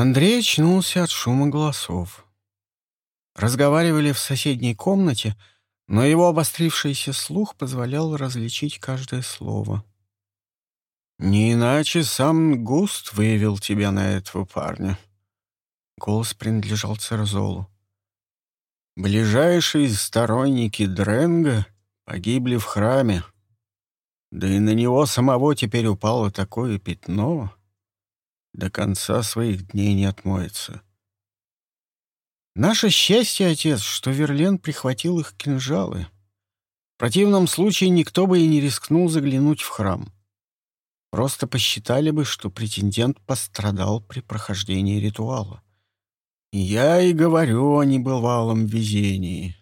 Андрей очнулся от шума голосов. Разговаривали в соседней комнате, но его обострившийся слух позволял различить каждое слово. «Не иначе сам Густ выявил тебя на этого парня». Голос принадлежал Церзолу. «Ближайшие сторонники Дренга погибли в храме. Да и на него самого теперь упало такое пятно, до конца своих дней не отмоется. Наше счастье, отец, что Верлен прихватил их кинжалы. В противном случае никто бы и не рискнул заглянуть в храм. Просто посчитали бы, что претендент пострадал при прохождении ритуала. Я и говорю о небывалом везении.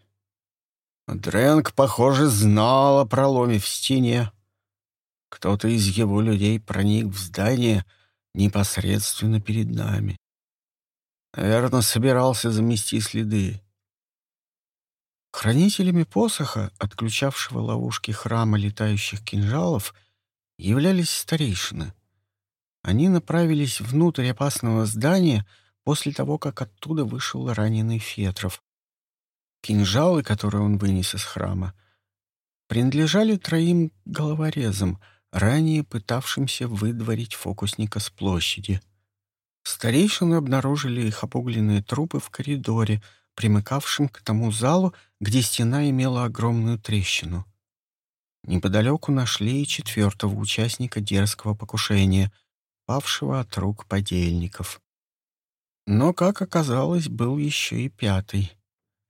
Дрэнк, похоже, знал о проломе в стене. Кто-то из его людей проник в здание непосредственно перед нами. Наверное, собирался замести следы. Хранителями посоха, отключавшего ловушки храма летающих кинжалов, являлись старейшины. Они направились внутрь опасного здания после того, как оттуда вышел раненый Фетров. Кинжалы, которые он вынес из храма, принадлежали троим головорезам, ранее пытавшимся выдворить фокусника с площади. Старейшины обнаружили их обугленные трупы в коридоре, примыкавшем к тому залу, где стена имела огромную трещину. Неподалеку нашли и четвертого участника дерзкого покушения, павшего от рук подельников. Но, как оказалось, был еще и пятый.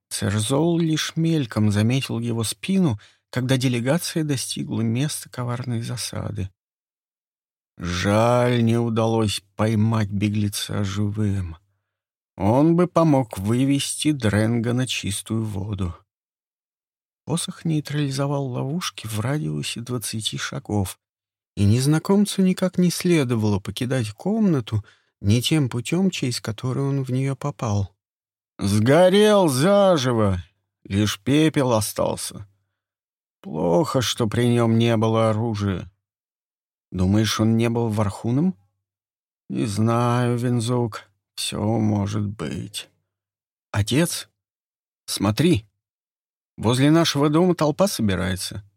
Церзол лишь мельком заметил его спину, когда делегация достигла места коварной засады. Жаль, не удалось поймать беглеца живым. Он бы помог вывести Дренга на чистую воду. Посох нейтрализовал ловушки в радиусе двадцати шагов, и незнакомцу никак не следовало покидать комнату не тем путем, через который он в нее попал. «Сгорел заживо, лишь пепел остался. Плохо, что при нем не было оружия. Думаешь, он не был вархуном?» «Не знаю, Вензук, все может быть». «Отец, смотри!» Возле нашего дома толпа собирается.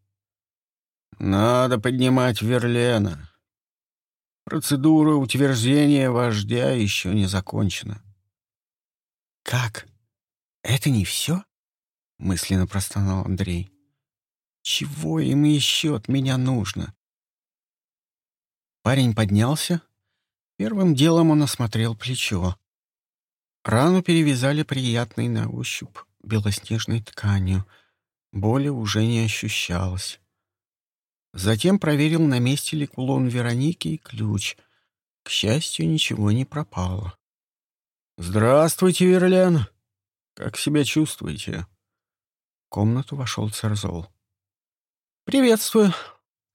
Надо поднимать Верлена. Процедура утверждения вождя еще не закончена. «Как? Это не все?» — мысленно простонал Андрей. «Чего им еще от меня нужно?» Парень поднялся. Первым делом он осмотрел плечо. Рану перевязали приятной на ощупь белоснежной тканью. Боли уже не ощущалось. Затем проверил, на месте ли кулон Вероники и ключ. К счастью, ничего не пропало. «Здравствуйте, Верлен! Как себя чувствуете?» В комнату вошел Церзол. «Приветствую.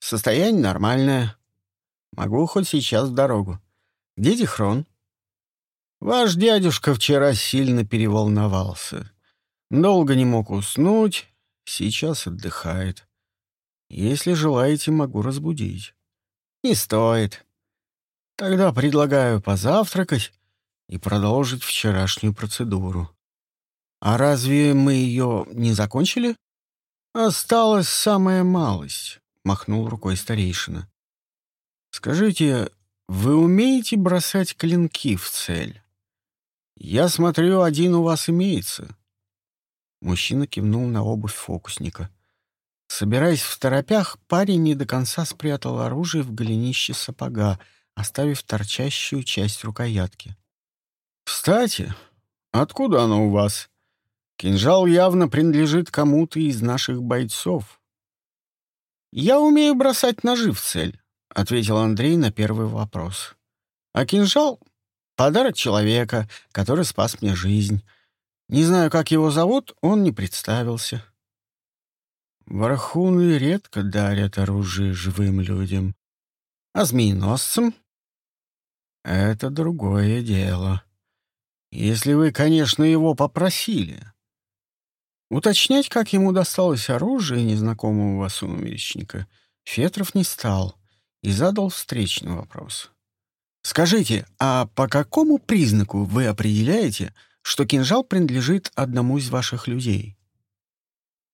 Состояние нормальное. Могу хоть сейчас в дорогу. Где Дихрон?» «Ваш дядюшка вчера сильно переволновался. Долго не мог уснуть, сейчас отдыхает. Если желаете, могу разбудить. Не стоит. Тогда предлагаю позавтракать и продолжить вчерашнюю процедуру. А разве мы ее не закончили? Осталась самая малость, махнул рукой старейшина. Скажите, вы умеете бросать клинки в цель? Я смотрю, один у вас имеется. Мужчина кивнул на обувь фокусника. Собираясь в торопях, парень не до конца спрятал оружие в голенище сапога, оставив торчащую часть рукоятки. «Кстати, откуда оно у вас? Кинжал явно принадлежит кому-то из наших бойцов». «Я умею бросать ножи в цель», — ответил Андрей на первый вопрос. «А кинжал — подарок человека, который спас мне жизнь. Не знаю, как его зовут, он не представился. Вархуны редко дарят оружие живым людям. А змееносцам? Это другое дело. Если вы, конечно, его попросили. Уточнять, как ему досталось оружие незнакомого сумеречника, Фетров не стал и задал встречный вопрос. Скажите, а по какому признаку вы определяете, что кинжал принадлежит одному из ваших людей?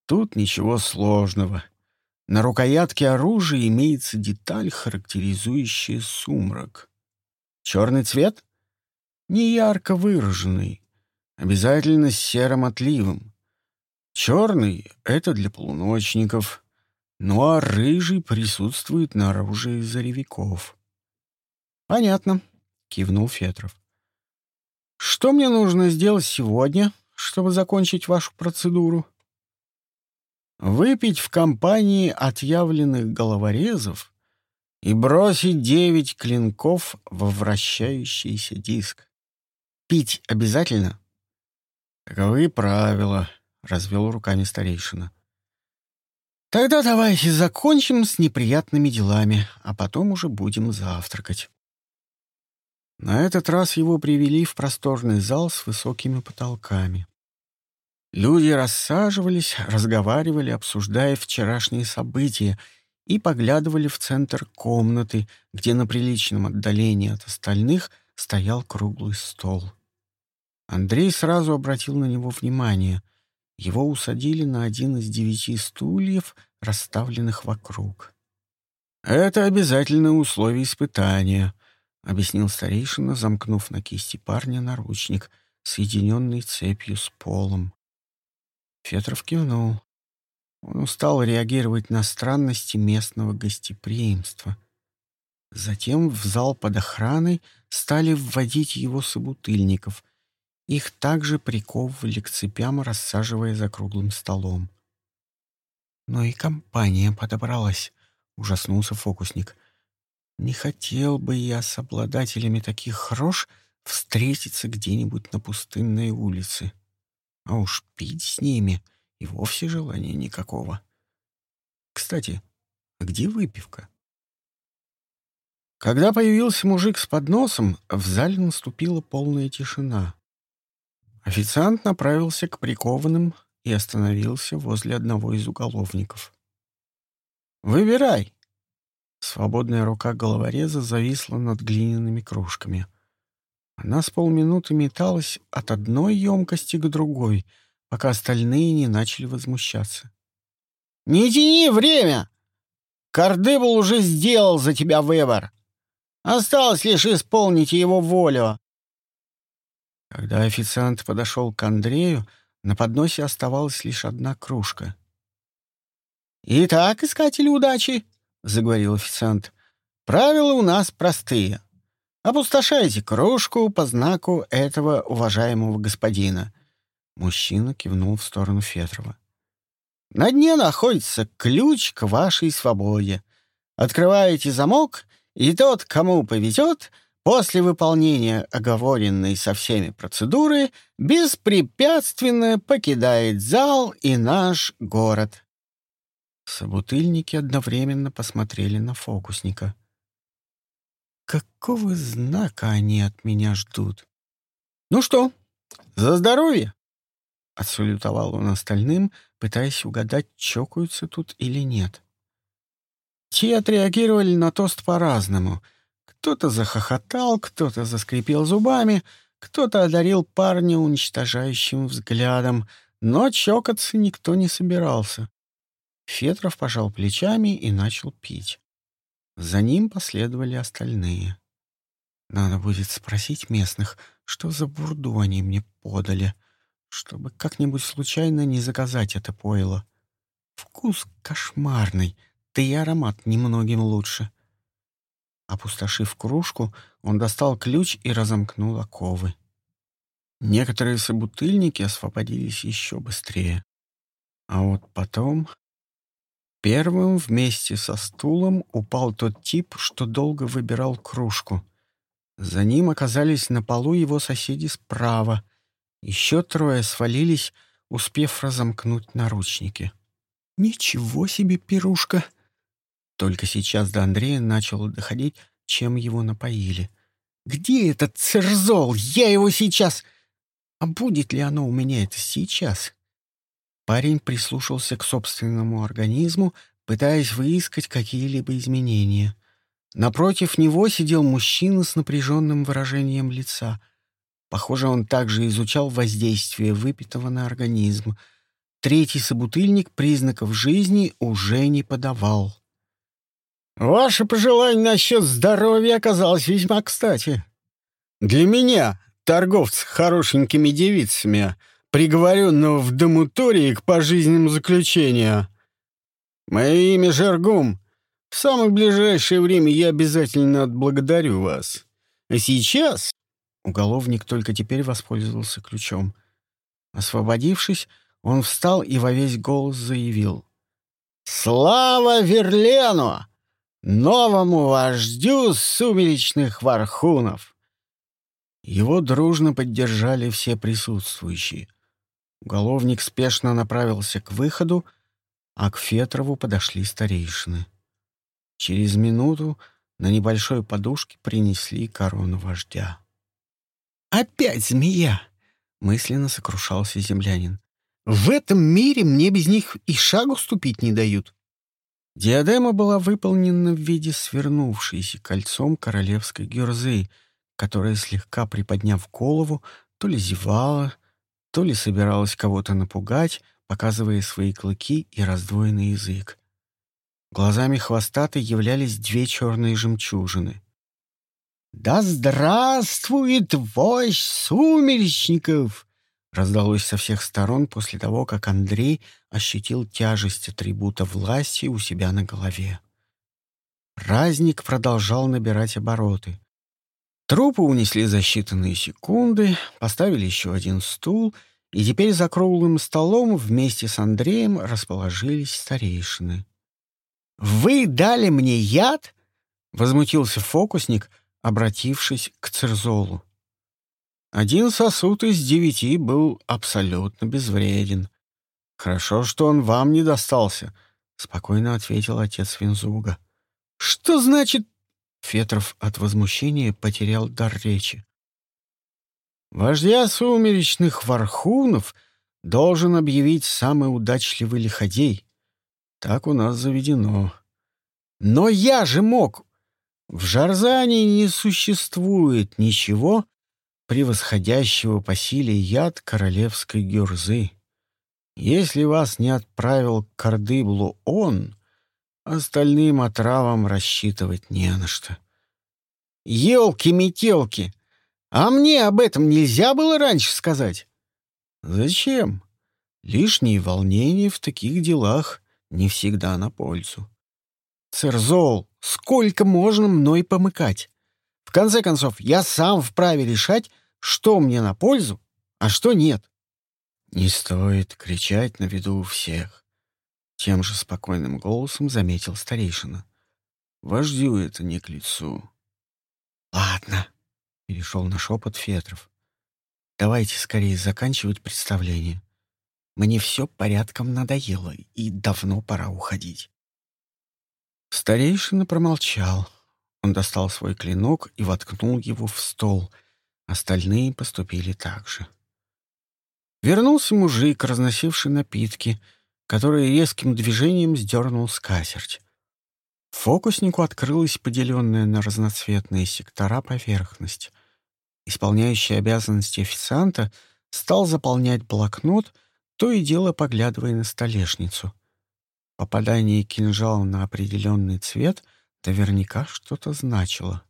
Тут ничего сложного. На рукоятке оружия имеется деталь, характеризующая сумрак. Черный цвет? Не ярко выраженный, обязательно с серым отливом. Черный — это для полуночников, ну а рыжий присутствует на оружии заревиков. «Понятно», — кивнул Фетров. «Что мне нужно сделать сегодня, чтобы закончить вашу процедуру?» «Выпить в компании отъявленных головорезов и бросить девять клинков во вращающийся диск. Пить обязательно?» «Таковы правила», — развел руками старейшина. «Тогда давайте закончим с неприятными делами, а потом уже будем завтракать». На этот раз его привели в просторный зал с высокими потолками. Люди рассаживались, разговаривали, обсуждая вчерашние события, и поглядывали в центр комнаты, где на приличном отдалении от остальных стоял круглый стол. Андрей сразу обратил на него внимание. Его усадили на один из девяти стульев, расставленных вокруг. «Это обязательное условие испытания», — объяснил старейшина, замкнув на кисти парня наручник, соединенный цепью с полом. Фетров кивнул. Он устал реагировать на странности местного гостеприимства. Затем в зал под охраной стали вводить его собутыльников. Их также приковывали к цепям, рассаживая за круглым столом. Но и компания подобралась, — ужаснулся фокусник. Не хотел бы я с обладателями таких рож встретиться где-нибудь на пустынной улице. А уж пить с ними и вовсе желания никакого. Кстати, а где выпивка? Когда появился мужик с подносом, в зале наступила полная тишина. Официант направился к прикованным и остановился возле одного из уголовников. «Выбирай!» Свободная рука головореза зависла над глиняными кружками. Она с полминуты металась от одной емкости к другой, пока остальные не начали возмущаться. «Не тяни время! Кардыбл уже сделал за тебя выбор. Осталось лишь исполнить его волю». Когда официант подошел к Андрею, на подносе оставалась лишь одна кружка. «Итак, искатели удачи!» — заговорил официант. «Правила у нас простые. Опустошайте кружку по знаку этого уважаемого господина». Мужчина кивнул в сторону Фетрова. «На дне находится ключ к вашей свободе. Открываете замок, и тот, кому повезет, после выполнения оговоренной со всеми процедуры, беспрепятственно покидает зал и наш город. Собутыльники одновременно посмотрели на фокусника. «Какого знака они от меня ждут?» «Ну что, за здоровье!» Отсалютовал он остальным, пытаясь угадать, чокаются тут или нет. Те отреагировали на тост по-разному. Кто-то захохотал, кто-то заскрипел зубами, кто-то одарил парня уничтожающим взглядом, но чокаться никто не собирался. Фетров пожал плечами и начал пить. За ним последовали остальные. Надо будет спросить местных, что за бурду они мне подали, чтобы как-нибудь случайно не заказать это пойло. Вкус кошмарный, да и аромат немногим лучше. Опустошив кружку, он достал ключ и разомкнул оковы. Некоторые собутыльники освободились еще быстрее. А вот потом Первым вместе со стулом упал тот тип, что долго выбирал кружку. За ним оказались на полу его соседи справа. Еще трое свалились, успев разомкнуть наручники. «Ничего себе пирушка!» Только сейчас до Андрея начало доходить, чем его напоили. «Где этот церзол? Я его сейчас...» «А будет ли оно у меня это сейчас?» Парень прислушался к собственному организму, пытаясь выискать какие-либо изменения. Напротив него сидел мужчина с напряженным выражением лица. Похоже, он также изучал воздействие выпитого на организм. Третий собутыльник признаков жизни уже не подавал. «Ваше пожелание насчет здоровья оказалось весьма кстати. Для меня, торговца хорошенькими девицами, приговоренного в домутории к пожизненному заключению. Мое имя Жаргум. В самое ближайшее время я обязательно отблагодарю вас. А сейчас...» Уголовник только теперь воспользовался ключом. Освободившись, он встал и во весь голос заявил. «Слава Верлену! Новому вождю сумеречных вархунов!» Его дружно поддержали все присутствующие. Уголовник спешно направился к выходу, а к Фетрову подошли старейшины. Через минуту на небольшой подушке принесли корону вождя. «Опять змея!» — мысленно сокрушался землянин. «В этом мире мне без них и шагу ступить не дают». Диадема была выполнена в виде свернувшейся кольцом королевской гюрзы, которая, слегка приподняв голову, то ли зевала, то ли собиралась кого-то напугать, показывая свои клыки и раздвоенный язык. Глазами хвостатой являлись две черные жемчужины. «Да здравствует вождь сумеречников!» Раздалось со всех сторон после того, как Андрей ощутил тяжесть атрибута власти у себя на голове. Праздник продолжал набирать обороты. Трупы унесли за считанные секунды, поставили еще один стул, и теперь за круглым столом вместе с Андреем расположились старейшины. «Вы дали мне яд?» — возмутился фокусник, обратившись к Церзолу. Один сосуд из девяти был абсолютно безвреден. Хорошо, что он вам не достался, — спокойно ответил отец Винзуга. Что значит... Фетров от возмущения потерял дар речи. Вождя сумеречных вархунов должен объявить самый удачливый лиходей. Так у нас заведено. Но я же мог. В Жарзане не существует ничего, превосходящего по силе яд королевской гюрзы. Если вас не отправил к Кардыблу он, остальным отравам рассчитывать не на что. Елки-метелки! А мне об этом нельзя было раньше сказать. Зачем? Лишние волнения в таких делах не всегда на пользу. Церзол, сколько можно мной помыкать? В конце концов, я сам вправе решать, что мне на пользу, а что нет. Не стоит кричать на виду у всех. Тем же спокойным голосом заметил старейшина. Вождю это не к лицу. Ладно, перешел на шепот Фетров. Давайте скорее заканчивать представление. Мне все порядком надоело, и давно пора уходить. Старейшина промолчал. Он достал свой клинок и воткнул его в стол. Остальные поступили так же. Вернулся мужик, разносивший напитки, который резким движением сдернул скатерть. Фокуснику открылась поделенная на разноцветные сектора поверхность. Исполняющий обязанности официанта стал заполнять блокнот — то и дело поглядывая на столешницу. Попадание кинжала на определенный цвет наверняка что-то значило.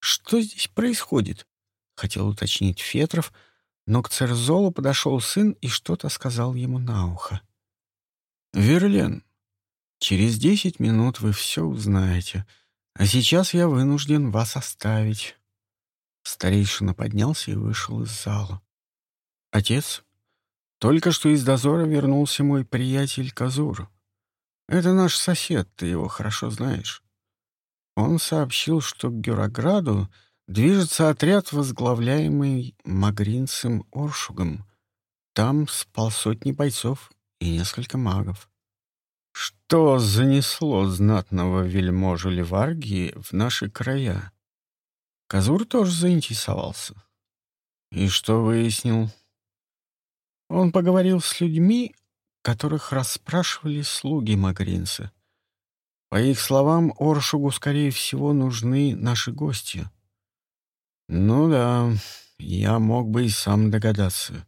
«Что здесь происходит?» — хотел уточнить Фетров, но к Церзолу подошел сын и что-то сказал ему на ухо. «Верлен, через десять минут вы все узнаете, а сейчас я вынужден вас оставить». Старейшина поднялся и вышел из зала. «Отец, только что из дозора вернулся мой приятель Казур. Это наш сосед, ты его хорошо знаешь. Он сообщил, что к Гюрограду движется отряд, возглавляемый магринцем Оршугом. Там с полсотни бойцов и несколько магов. Что занесло знатного вельможу Леваргии в наши края? Казур тоже заинтересовался. И что выяснил? Он поговорил с людьми, которых расспрашивали слуги Магринса. По их словам, Оршугу, скорее всего, нужны наши гости. Ну да, я мог бы и сам догадаться.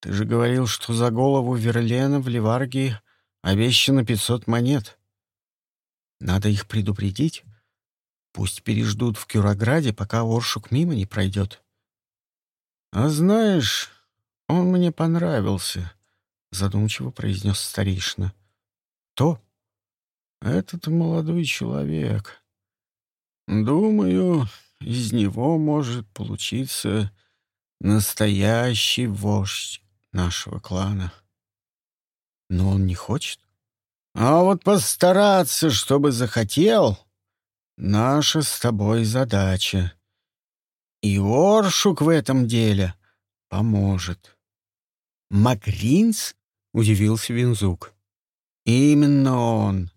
Ты же говорил, что за голову Верлена в Ливаргии обещано пятьсот монет. Надо их предупредить. Пусть переждут в Кюрограде, пока Оршук мимо не пройдет. А знаешь, он мне понравился, задумчиво произнес старейшина. Кто? Этот молодой человек. Думаю, из него может получиться настоящий вождь нашего клана. Но он не хочет. А вот постараться, чтобы захотел, наша с тобой задача. И Оршук в этом деле поможет. Макринс? — удивился Винзук. Именно он.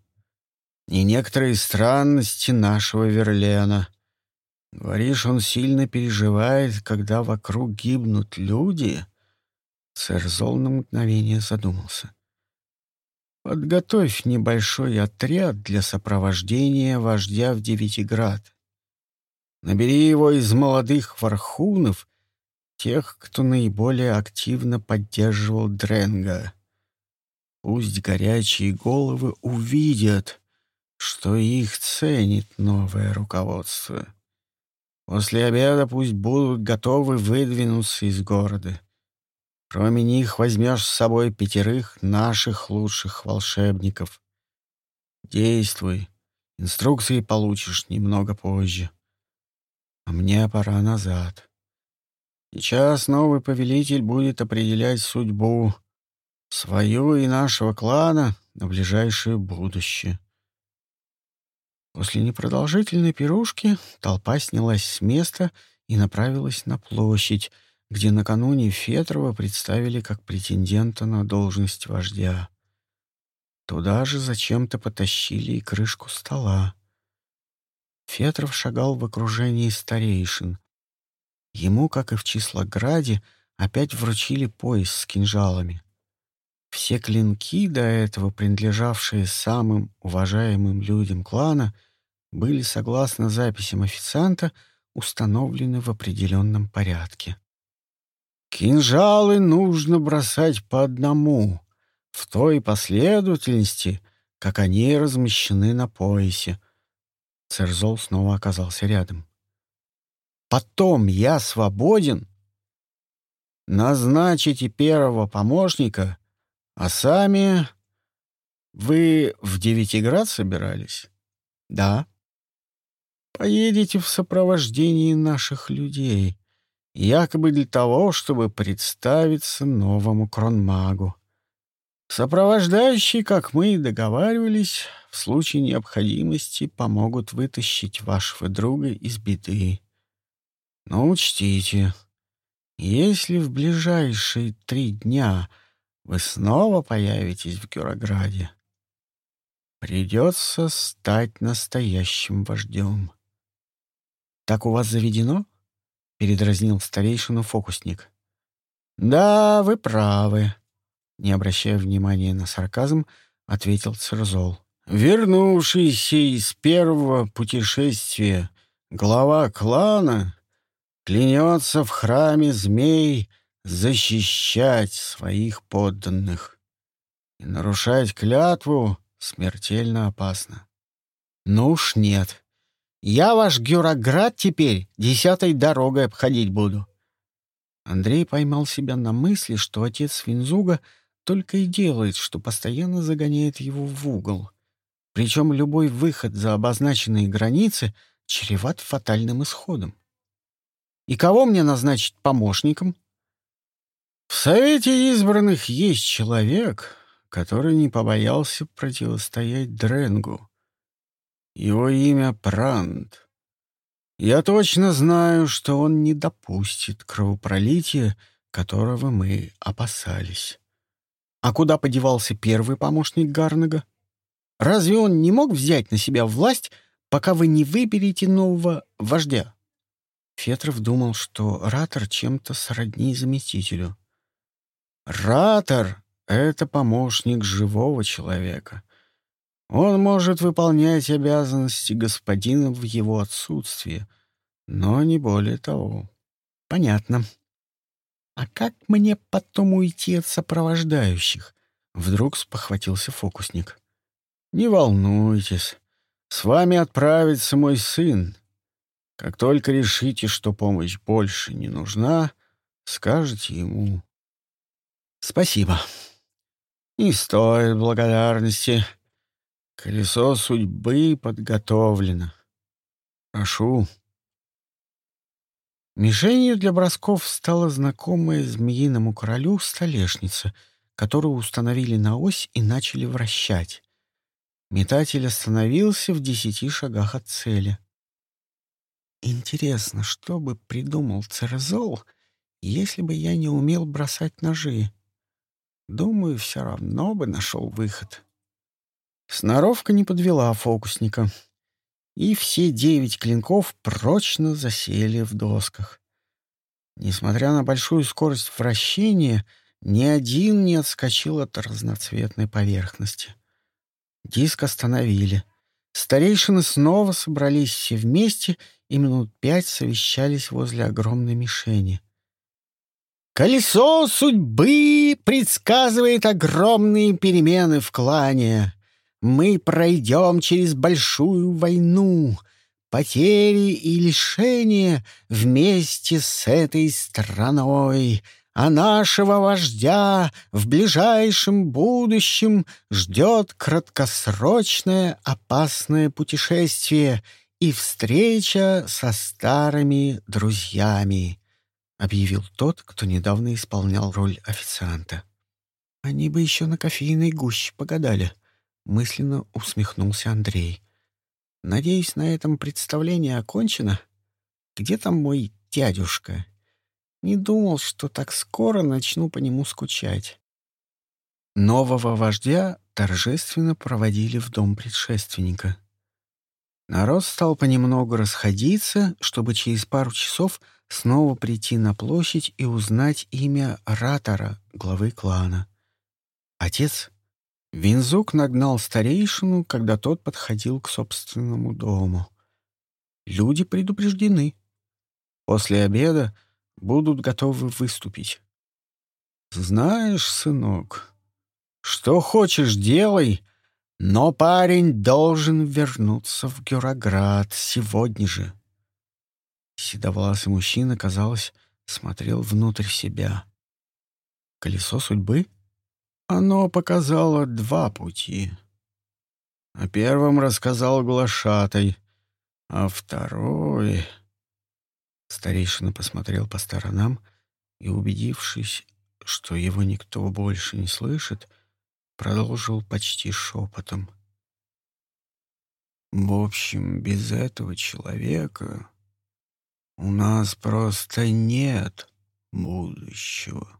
И некоторые странности нашего Верлена. Говоришь, он сильно переживает, когда вокруг гибнут люди? Сэр Зол на мгновение задумался. Подготовь небольшой отряд для сопровождения вождя в Девятиград. Набери его из молодых вархунов, тех, кто наиболее активно поддерживал Дренга. Пусть горячие головы увидят, что их ценит новое руководство. После обеда пусть будут готовы выдвинуться из города. Кроме них возьмешь с собой пятерых наших лучших волшебников. Действуй. Инструкции получишь немного позже. А мне пора назад. Сейчас новый повелитель будет определять судьбу свою и нашего клана на ближайшее будущее. После непродолжительной пирушки толпа снялась с места и направилась на площадь, где накануне Фетрова представили как претендента на должность вождя. Туда же зачем-то потащили и крышку стола. Фетров шагал в окружении старейшин. Ему, как и в Числограде, опять вручили пояс с кинжалами. Все клинки, до этого принадлежавшие самым уважаемым людям клана, были, согласно записям официанта, установлены в определенном порядке. Кинжалы нужно бросать по одному, в той последовательности, как они размещены на поясе. Церзол снова оказался рядом. Потом я свободен. Назначите первого помощника, а сами... Вы в Девятиград собирались? Да. Поедете в сопровождении наших людей якобы для того, чтобы представиться новому кронмагу. Сопровождающие, как мы и договаривались, в случае необходимости помогут вытащить вашего друга из беды. Но учтите, если в ближайшие три дня вы снова появитесь в Гюрограде, придется стать настоящим вождем. Так у вас заведено? —— передразнил старейшину фокусник. «Да, вы правы», — не обращая внимания на сарказм, ответил Церзол. «Вернувшийся из первого путешествия глава клана клянется в храме змей защищать своих подданных. И нарушать клятву смертельно опасно». «Ну уж нет», я ваш Гюроград теперь десятой дорогой обходить буду. Андрей поймал себя на мысли, что отец Винзуга только и делает, что постоянно загоняет его в угол. Причем любой выход за обозначенные границы чреват фатальным исходом. И кого мне назначить помощником? В Совете избранных есть человек, который не побоялся противостоять Дренгу. Его имя Прант. Я точно знаю, что он не допустит кровопролития, которого мы опасались. А куда подевался первый помощник Гарнага? Разве он не мог взять на себя власть, пока вы не выберете нового вождя? Фетров думал, что Ратор чем-то сродни заместителю. Ратор — это помощник живого человека. Он может выполнять обязанности господина в его отсутствие, но не более того. Понятно. А как мне потом уйти от сопровождающих? Вдруг спохватился фокусник. Не волнуйтесь. С вами отправится мой сын. Как только решите, что помощь больше не нужна, скажете ему. Спасибо. Не стоит благодарности. Колесо судьбы подготовлено. Прошу. Мишенью для бросков стала знакомая змеиному королю столешница, которую установили на ось и начали вращать. Метатель остановился в десяти шагах от цели. Интересно, что бы придумал Церзол, если бы я не умел бросать ножи? Думаю, все равно бы нашел выход. Сноровка не подвела фокусника, и все девять клинков прочно засели в досках. Несмотря на большую скорость вращения, ни один не отскочил от разноцветной поверхности. Диск остановили. Старейшины снова собрались все вместе и минут пять совещались возле огромной мишени. «Колесо судьбы предсказывает огромные перемены в клане», мы пройдем через большую войну, потери и лишения вместе с этой страной, а нашего вождя в ближайшем будущем ждет краткосрочное опасное путешествие и встреча со старыми друзьями», — объявил тот, кто недавно исполнял роль официанта. «Они бы еще на кофейной гуще погадали», мысленно усмехнулся Андрей. Надеюсь, на этом представление окончено. Где там мой дядюшка? Не думал, что так скоро начну по нему скучать. Нового вождя торжественно проводили в дом предшественника. Народ стал понемногу расходиться, чтобы через пару часов снова прийти на площадь и узнать имя Ратора, главы клана. Отец Винзук нагнал старейшину, когда тот подходил к собственному дому. Люди предупреждены. После обеда будут готовы выступить. Знаешь, сынок, что хочешь делай, но парень должен вернуться в Гюроград сегодня же. Седовласый мужчина, казалось, смотрел внутрь себя. Колесо судьбы — оно показало два пути. О первом рассказал глашатай, а второй... Старейшина посмотрел по сторонам и, убедившись, что его никто больше не слышит, продолжил почти шепотом. «В общем, без этого человека у нас просто нет будущего».